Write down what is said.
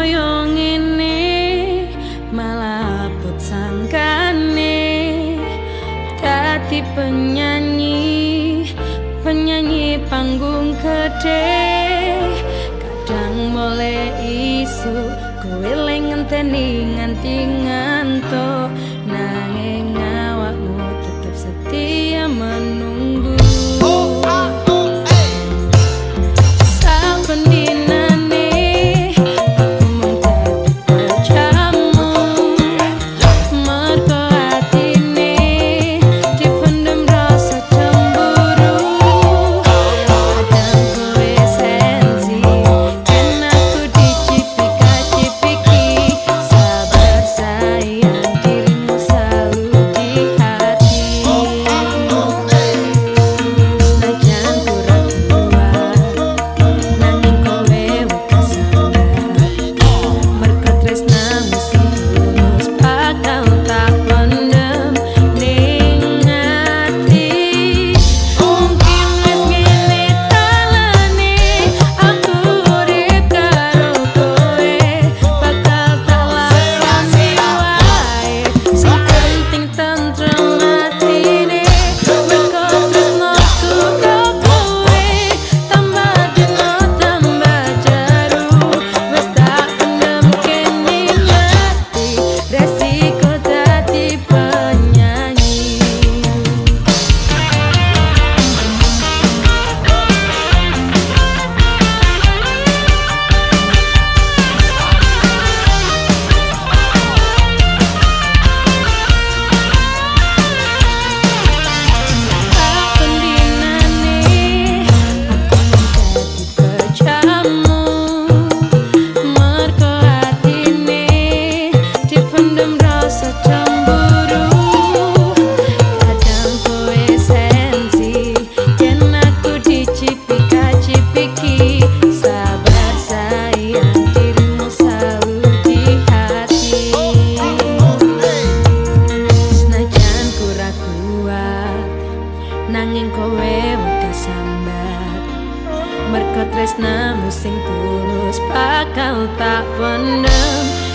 kaya ngene malaput sangkane dadi penyanyi penyanyi panggung gede kadang mulai isu kowe lengen teni nganti ngantuk. katresnamu sing tulus bakal tak pendem.